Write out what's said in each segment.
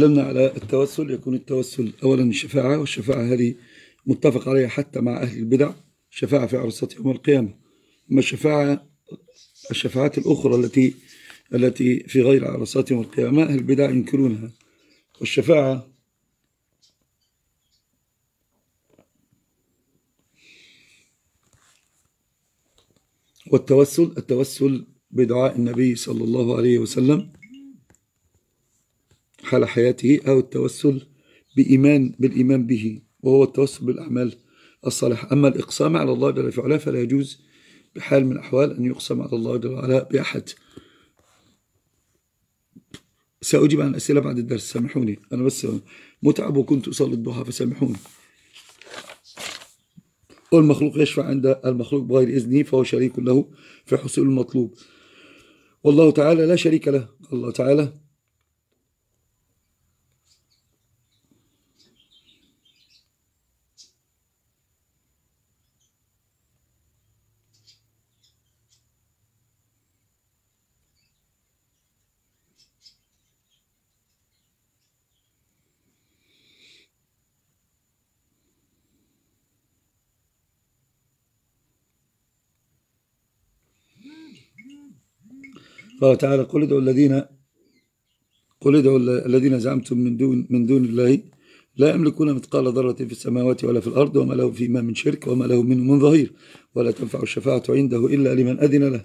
تكلمنا على التوسل يكون التوسل أولا الشفاعة والشفاعة هذه متفق عليها حتى مع أهل البدع شفاعة في عرصات يوم القيامة. أما الشفاعة الشفاعات الأخرى التي التي في غير عرصات يوم القيامة أهل البدع ينكرونها. والشفاعة والتوسل التوسل بدعاء النبي صلى الله عليه وسلم. حال حياته أو التوسل بإيمان بالإيمان به وهو التوسل بالأعمال الصالحة. أما الإقسام على الله جل في علاه فلا يجوز بحال من الأحوال أن يقسم على الله جل وعلا بأحد. سأجيب عن الأسئلة بعد الدرس سامحوني. أنا بس متعب وكنت أصلي الضحى فسامحوني. والمخلوق يشفع عند المخلوق بغير إذنه فهو شريك له في حصول المطلوب. والله تعالى لا شريك له. الله تعالى قال تعالى قل ادعوا الذين قل ادعوا الذين زعمتم من دون من دون الله لا يملكون مثقال ذرة في السماوات ولا في الأرض وما له فيما من شرك وما له منه من ظهير ولا تنفع الشفاعة عنده إلا لمن أذن له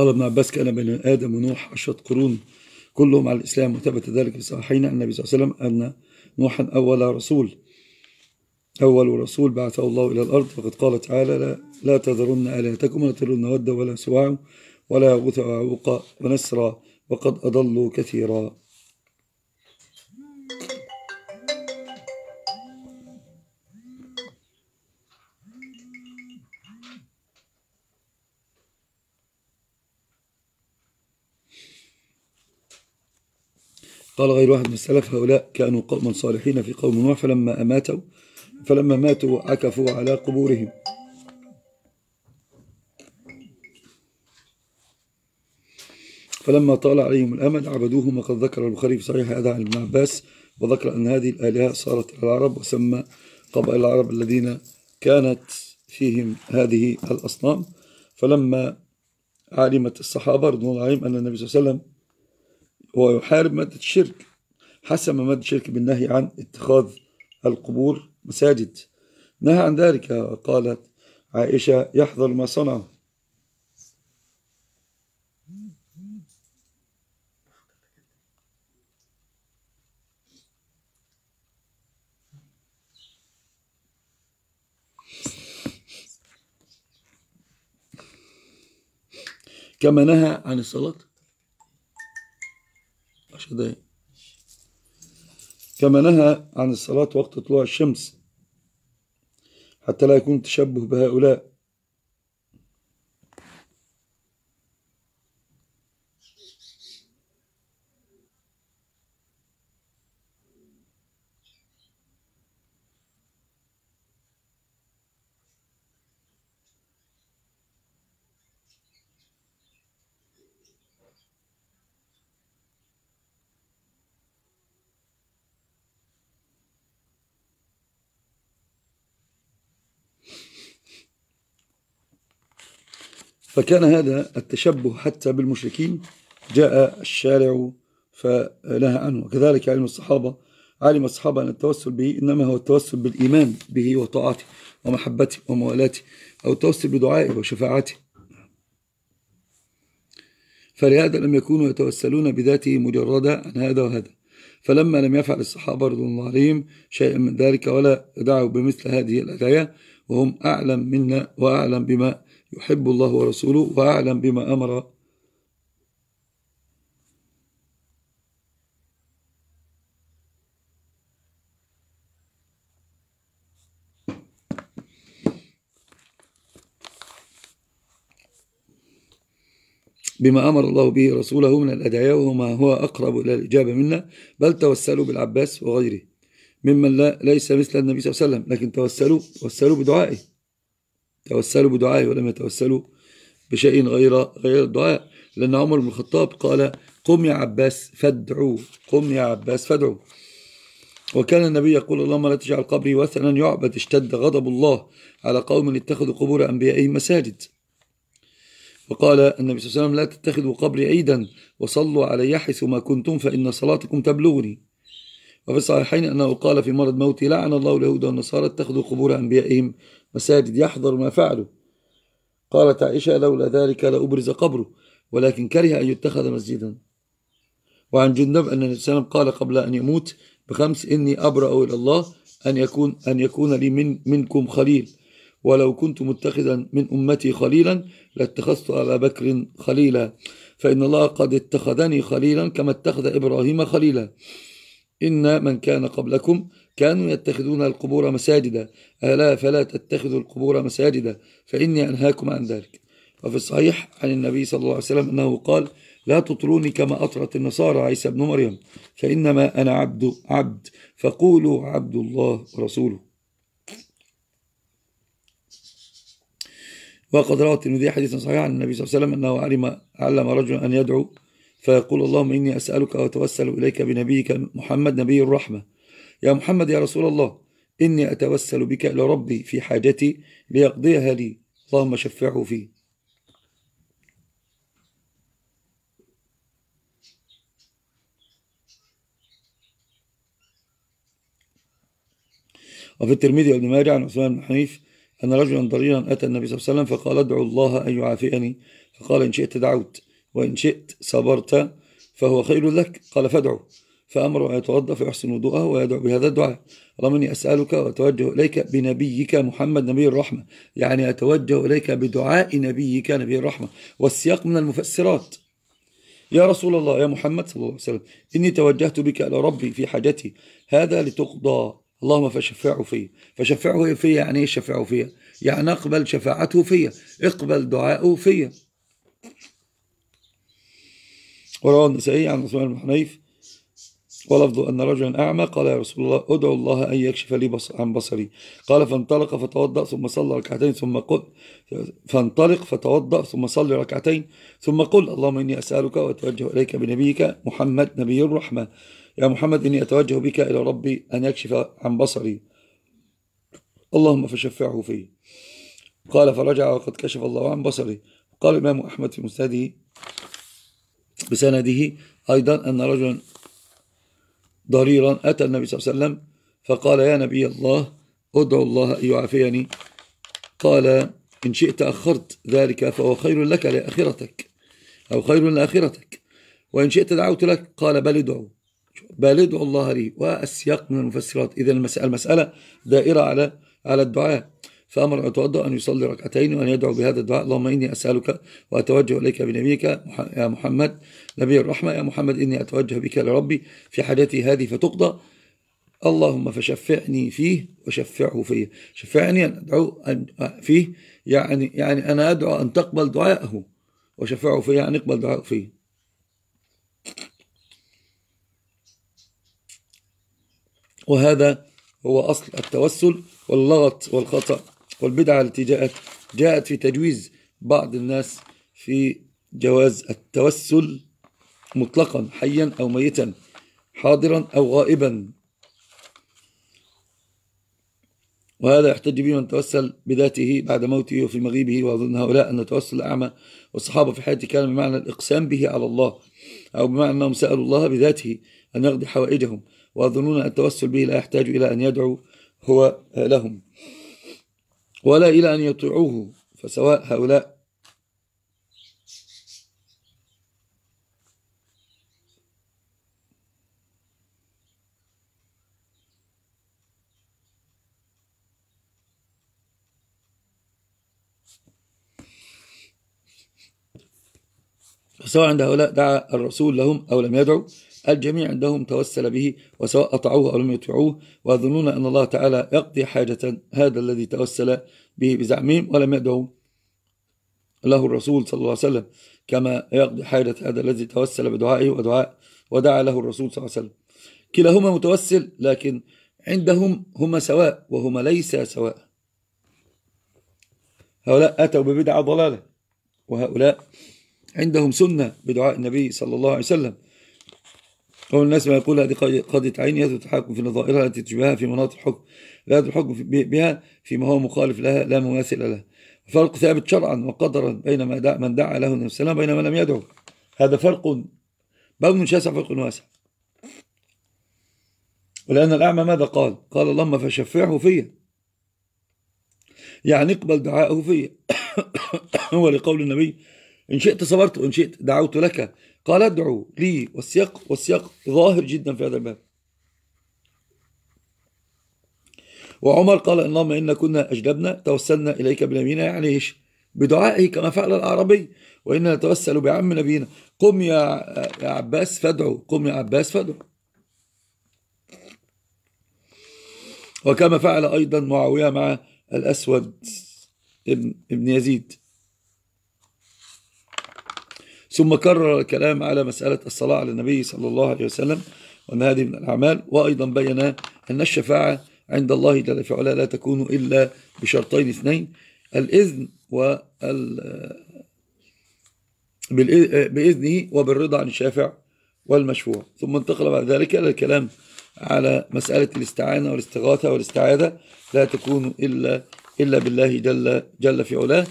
قال ابن عباس كأن بين آدم ونوح عشرة قرون كلهم على الإسلام وثبت ذلك في الصحيحين أن النبي صلى الله عليه وسلم أن نوحا أول رسول. أول رسول بعثه الله إلى الأرض فقد قال تعالى لا, لا تذرن آلهتكم ولا تذرن ودا ولا سواع ولا يغوث ويعوق ونسرا وقد أضلوا كثيرا. قال غير واحد من السلف هؤلاء كانوا قوما صالحين في قوم نوح فلما أماتوا فلما ماتوا عكفوا على قبورهم. فلما طال عليهم الأمد عبدوهم وقد ذكر البخاري في صحيح هذا عن ابن عباس وذكر أن هذه الآلهة صارت إلى العرب وسمى قبائل العرب الذين كانت فيهم هذه الأصنام. فلما علمت الصحابة رضوان الله عليهم أن النبي صلى الله عليه وسلم هو يحارب مادة الشرك. حسم مادة الشرك بالنهي عن اتخاذ القبور مساجد. نهى عن ذلك قالت عائشة يحذر ما صنعه كما نهى عن الصلاة. عشر دقايق كما نهى عن الصلاة وقت طلوع الشمس حتى لا يكون تشبه بهؤلاء. فكان هذا التشبه حتى بالمشركين. جاء الشارع فنهى عنه. وكذلك علم الصحابة علم الصحابة أن التوسل به إنما هو التوسل بالإيمان به وطاعته ومحبته وموالاته أو التوسل بدعائه وشفاعته. فلهذا لم يكونوا يتوسلون بذاته مجردا عن هذا وهذا. فلما لم يفعل الصحابة رضي الله عليهم شيئا من ذلك ولا دعوا بمثل هذه الأدعية وهم أعلم منا وأعلم بما يحب الله ورسوله وأعلم بما أمر. بما أمر الله به رسوله من الأدعية وما هو أقرب إلى الإجابة منا. بل توسلوا بالعباس وغيره. ممن لا ليس مثل النبي صلى الله عليه وسلم لكن توسلوا توسلوا بدعائه. توسلوا بدعائه ولم يتوسلوا بشيء غير غير الدعاء. لأن عمر بن الخطاب قال قم يا عباس فادعوا قم يا عباس فادعوا وكان النبي يقول اللهم لا تجعل قبري وثنا يعبد اشتد غضب الله على قوم اتخذوا قبور أنبيائهم مساجد. وقال النبي صلى الله عليه وسلم لا تتخذوا قبري عيدا وصلوا علي حيث ما كنتم فإن صلاتكم تبلغني. وفي الصحيحين أنه قال في مرض موتي لعن الله اليهود والنصارى اتخذوا قبور أنبيائهم مساجد يحضر ما فعلوا قالت عائشة لولا ذلك لأبرز قبره ولكن كره أن يتخذ مسجدا. وعن جندب أن النبي صلى الله عليه وسلم قال قبل أن يموت بخمس إني أبرأ إلى الله أن يكون, أن يكون لي من منكم خليل. ولو كنت متخذا من أمتي خليلا لاتخذت أبا بكر خليلا. فإن الله قد اتخذني خليلا كما اتخذ إبراهيم خليلا. إن من كان قبلكم كانوا يتخذون القبور مساجدا. ألا فلا تتخذوا القبور مساجدا فإني أنهاكم عن ذلك. وفي الصحيح عن النبي صلى الله عليه وسلم أنه قال لا تطروني كما أطرت النصارى عيسى بن مريم فإنما أنا عبد عبد فقولوا عبد الله ورسوله. وقد روى الترمذي حديثا صحيحا عن النبي صلى الله عليه وسلم أنه علم علم رجلا أن يدعو فيقول اللهم إني أسألك وأتوسل إليك بنبيك محمد نبي الرحمة. يا محمد يا رسول الله إني أتوسل بك إلى ربي في حاجتي ليقضيها لي. اللهم شفعه فيه. وفي الترمذي وابن ماجه عن عثمان بن حنيف أن رجلا ضريرا أتى النبي صلى الله عليه وسلم فقال ادعو الله أن يعافيني. فقال إن شئت دعوت وإن شئت صبرت فهو خير لك. قال فادعو فأمر أن يتوضأ فيحسن وضوءه ويدعو بهذا الدعاء. اللهم إني أسألك وأتوجه إليك بنبيك محمد نبي الرحمة. يعني أتوجه إليك بدعاء نبيك نبي الرحمة. والسياق من المفسرات. يا رسول الله يا محمد صلى الله عليه وسلم إني توجهت بك إلى ربي في حاجتي. هذا لتقضى. اللهم فشفعه فيه فشفعه فيه يعني إيه شفعه فيه يعني أقبل شفاعته فيه اقبل دعاءه فيه وروى النسائي عن عثمان بن حنيف ولفظ أن رجلا أعمى قال يا رسول الله أدعو الله أن يكشف لي بصر عن بصري. قال فانطلق فتوضأ ثم صلى ركعتين ثم قل فانطلق فتوضأ ثم صلي ركعتين ثم قل اللهم إني أسألك وأتوجه إليك بنبيك محمد نبي الرحمة. يا محمد إني أتوجه بك إلى ربي أن يكشف عن بصري. اللهم فشفعه فيه. قال فرجع وقد كشف الله عن بصري قال الإمام أحمد في مسنده بسنده أيضا أن رجلا ضريرا أتى النبي صلى الله عليه وسلم فقال يا نبي الله ادعو الله أن يعافيني. قال إن شئت أخرت ذلك فهو خير لك لآخرتك أو خير لآخرتك وإن شئت دعوت لك قال بل ادعو بل ادعو الله لي. والسياق من المفسرات. إذا المسألة دائرة على على الدعاء. فأمر أن يتوضأ أن يصلي ركعتين وأن يدعو بهذا الدعاء. اللهم إني أسألك وأتوجه إليك بنبيك يا محمد نبي الرحمة. يا محمد إني أتوجه بك لربي في حاجتي هذه فتقضى. اللهم فشفعني فيه وشفعه فيه. شفعني أن أدعو فيه يعني يعني أنا أدعو أن تقبل دعاءه وشفعه فيه يعني أقبل دعاءه فيه. وهذا هو أصل التوسل واللغط والخطأ. والبدعة التي جاءت جاءت في تجويز بعض الناس في جواز التوسل مطلقا حيا أو ميتا حاضرا أو غائبا. وهذا يحتج به من توسل بذاته بعد موته وفي مغيبه وأظن هؤلاء أن توسل الأعمى والصحابة في حياته كان بمعنى الإقسام به على الله أو بمعنى أنهم سألوا الله بذاته أن يقضي حوائجهم. ويظنون أن التوسل به لا يحتاج إلى أن يدعو هو لهم. ولا إلى أن يطيعوه فسواء هؤلاء سواء عند هؤلاء دعا الرسول لهم أو لم يدعوا الجميع عندهم توسل به وسواء أطعوه أو لم يطيعوه ويظنون أن الله تعالى يقضي حاجة هذا الذي توسل به بزعمهم ولم يدعوا له الرسول صلى الله عليه وسلم كما يقضي حاجة هذا الذي توسل بدعائه ودعاء ودعا له الرسول صلى الله عليه وسلم. كلاهما متوسل لكن عندهم هما سواء وهما ليس سواء. هؤلاء أتوا ببدعة ضلالة وهؤلاء عندهم سنة بدعاء النبي صلى الله عليه وسلم. هو الناس ما يقول هذه قضية عين يد تحكم في نظائرها التي تشبهها في مناطق الحكم. لا الحكم بها فيما هو مخالف لها لا مماثل لها. فرق ثابت شرعا وقدرا بين من دعا له النبي صلى الله عليه وسلم بين من لم يدعو. هذا فرق. بون شاسع فرق واسع. ولأن الأعمى ماذا قال؟ قال اللهم فشفعه فيا. يعني اقبل دعاءه فيا. هو لقول النبي إن شئت صبرت وإن شئت دعوت لك. قال ادعو لي والسياق والسياق ظاهر جدا في هذا الباب. وعمر قال اللهم إن كنا أجدبنا توسلنا إليك باليمين يعني إيش؟ بدعائه كما فعل الأعرابي وإنا نتوسل بعم نبينا. قم يا يا عباس فادعو قم يا عباس فادعو. وكما فعل أيضا معاوية مع الأسود ابن يزيد. ثم كرر الكلام على مسألة الصلاة على النبي صلى الله عليه وسلم وأن هذه من الأعمال. وأيضا بين أن الشفاعة عند الله جل في علا لا تكون إلا بشرطين اثنين الإذن وال بإذنه وبالرضا عن الشافع والمشفوع. ثم انتقل بعد ذلك إلى الكلام على مسألة الاستعانة والاستغاثة والاستعاذة لا تكون إلا إلا بالله جل جل في علاه.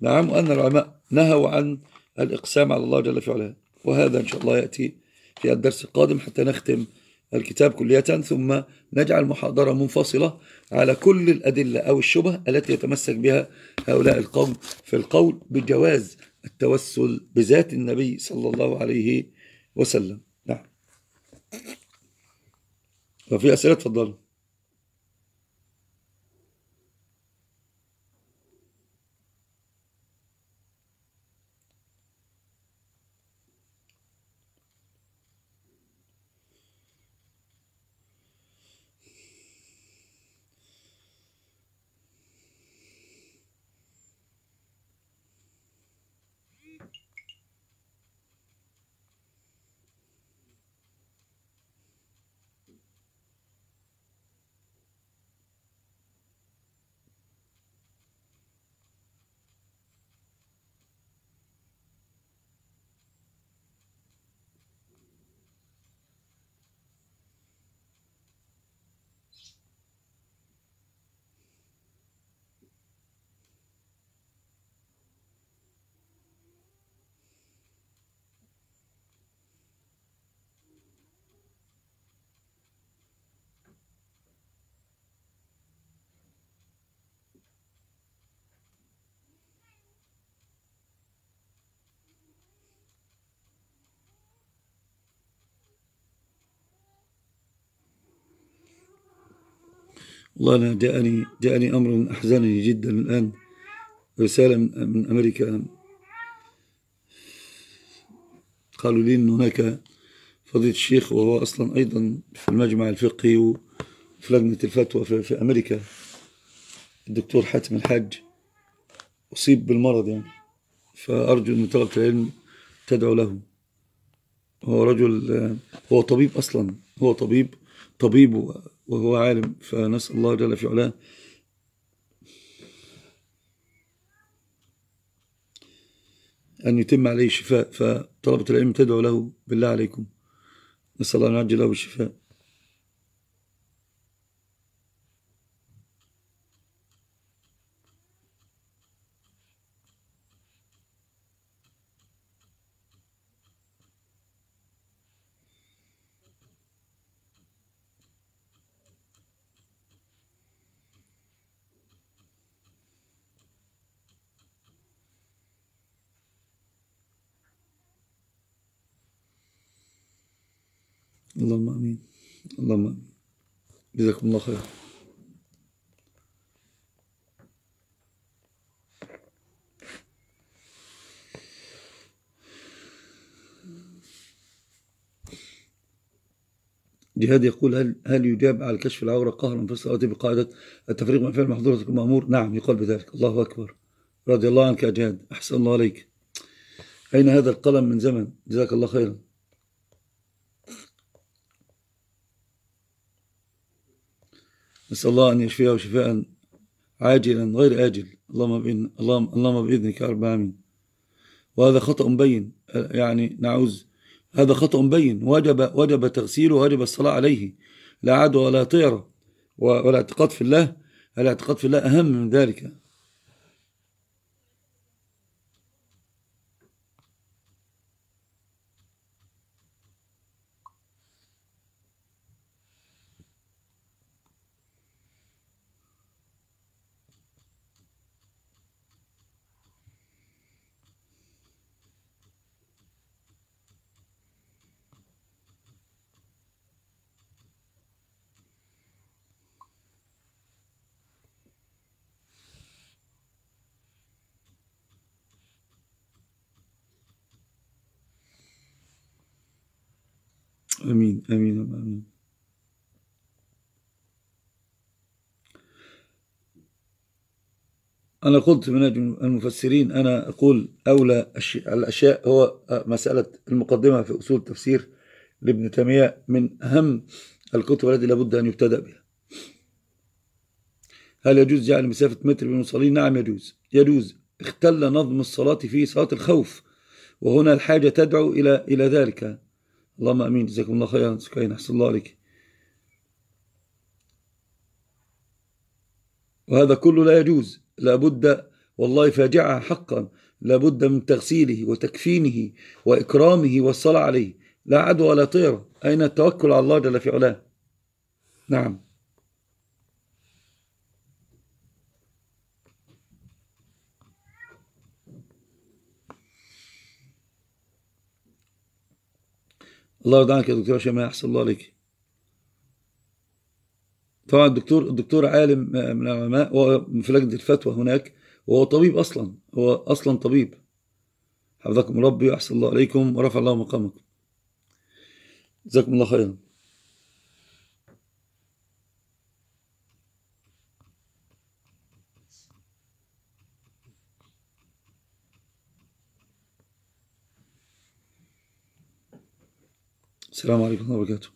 نعم وأن العلماء نهوا عن الإقسام على الله جل في علاه وهذا إن شاء الله يأتي في الدرس القادم حتى نختم الكتاب كلية ثم نجعل محاضرة منفصلة على كل الأدلة أو الشبه التي يتمسك بها هؤلاء القوم في القول بجواز التوسل بذات النبي صلى الله عليه وسلم. نعم. وفي أسئلة تفضلوا. والله أنا جاءني جاءني أمر أحزنني جدا الآن. رسالة من أمريكا. قالوا لي أن هناك فضيلة الشيخ وهو أصلا أيضا في المجمع الفقهي وفي لجنة الفتوى في, في أمريكا الدكتور حاتم الحاج. أصيب بالمرض يعني. فأرجو أن طلبة العلم تدعو له. هو رجل هو طبيب أصلا. هو طبيب طبيب وهو عالم فنسأل الله جل في علاه. أن يتم عليه الشفاء فطلبة العلم تدعو له بالله عليكم. نسأل الله أن يعجل له بالشفاء اللهم امين اللهم جزاكم الله خير جهاد يقول هل هل يجاب على كشف العورة قهرا في الصلاة بقاعدة التفريق من فعل محظوره المامور؟ نعم يقال بذلك. الله أكبر. رضي الله عنك يا جهاد. أحسن الله عليك. أين هذا القلم من زمن؟ جزاك الله خيرا. نسأل الله أن يشفيه شفاء عاجلا غير آجل. اللهم بإذن اللهم اللهم بإذنك يا رب العالمين. وهذا خطأ بين يعني نعوذ. هذا خطأ بين. وجب وجب تغسيله وجب الصلاة عليه. لا عدوى ولا طيرة والاعتقاد في الله. الإعتقاد في الله أهم من ذلك. أمين أمين أمين. أنا قلت من المفسرين أنا أقول أولى الأشياء هو مسألة المقدمة في أصول التفسير لابن تيمية من أهم الكتب التي لابد أن يبتدأ بها. هل يجوز جعل مسافة متر بين المصلين؟ نعم يجوز. يجوز. اختل نظم الصلاة في صلاة الخوف وهنا الحاجة تدعو إلى إلى ذلك. اللهم آمين. جزاكم الله خيرا. سكين أحسن الله عليك. وهذا كله لا يجوز. لابد والله فاجعة حقا. لابد من تغسيله وتكفينه وإكرامه والصلاة عليه. لا عدوى ولا طير أين التوكل على الله جل في علاه؟ نعم. الله يرضى عنك يا دكتور شماء احسن الله عليك. طبعا الدكتور الدكتور عالم من العلماء في لجنة الفتوى هناك وهو طبيب أصلا هو أصلا طبيب. حفظكم ربي وأحسن الله عليكم ورفع الله مقامكم. جزاكم الله خيرا. السلام عليكم ورحمة الله وبركاته.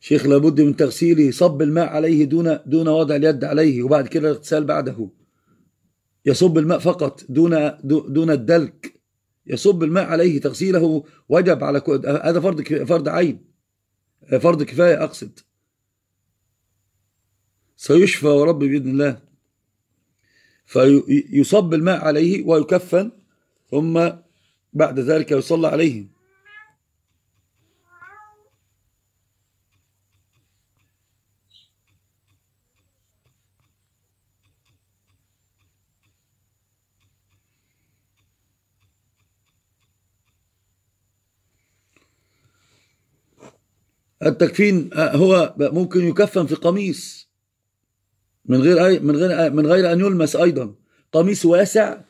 شيخ لابد من تغسيله صب الماء عليه دون دون وضع اليد عليه وبعد كده الاغتسال بعده. يصب الماء فقط دون دون الدلك. يصب الماء عليه تغسيله وجب على هذا فرض فرض عين. فرض كفاية أقصد. سيشفى ورب بإذن الله. فيصب الماء عليه ويكفن ثم بعد ذلك يصلى عليهم. التكفين هو ممكن يكفن في قميص. من غير أي من غير من غير أن يلمس أيضا. قميص واسع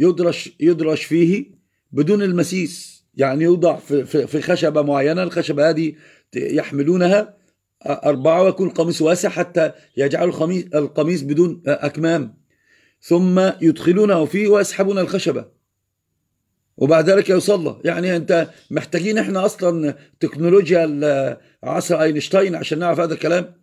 يدرش يدرش فيه. بدون المسيس. يعني يوضع في, خشبة معينة الخشبة هذه يحملونها أربعة ويكون القميص واسع حتى يجعلوا القميص بدون أكمام. ثم يدخلونه فيه ويسحبون الخشبة. وبعد ذلك يصلى. يعني أنت محتاجين إحنا أصلا تكنولوجيا عصر أينشتاين عشان نعرف هذا الكلام؟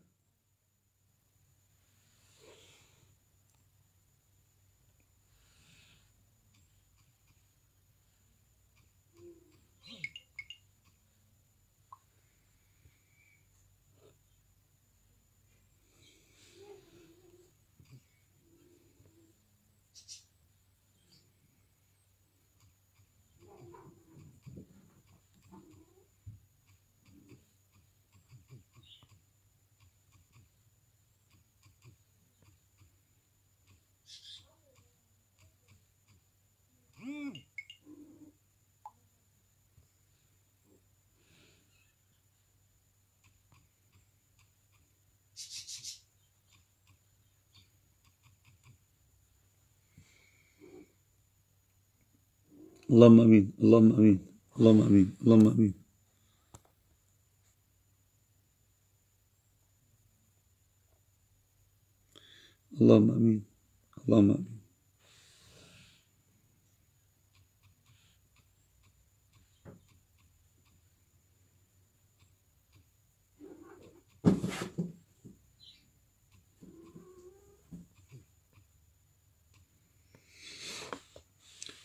اللهم آمين اللهم آمين اللهم آمين اللهم آمين. اللهم أمين اللهم أمين.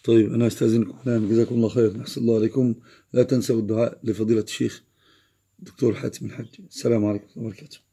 طيب أنا أستأذنكم. الآن جزاكم الله خير. نحسن الله عليكم. لا تنسوا الدعاء لفضيلة الشيخ دكتور حاتم الحج السلام عليكم ورحمة الله وبركاته.